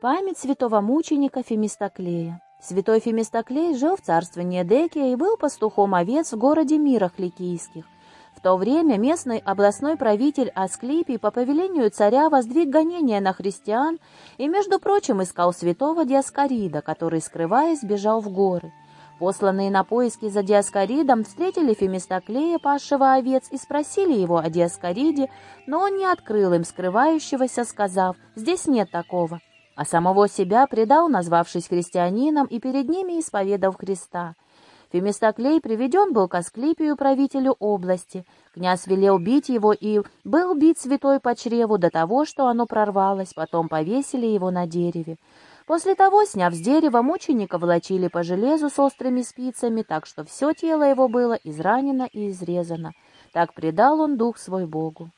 Память святого мученика Фемистоклея. Святой Фемистоклей жил в царстве Декия и был пастухом овец в городе Мирах Ликийских. В то время местный областной правитель Асклипий по повелению царя воздвиг гонения на христиан и, между прочим, искал святого Диаскорида, который, скрываясь, бежал в горы. Посланные на поиски за Диаскоридом встретили Фемистоклея, пасшего овец, и спросили его о Диаскориде, но он не открыл им скрывающегося, сказав, «Здесь нет такого» а самого себя предал, назвавшись христианином, и перед ними исповедав Христа. Фемистоклей приведен был к Асклипию, правителю области. Князь велел бить его, и был бит святой по чреву до того, что оно прорвалось, потом повесили его на дереве. После того, сняв с дерева, мученика волочили по железу с острыми спицами, так что все тело его было изранено и изрезано. Так предал он дух свой Богу.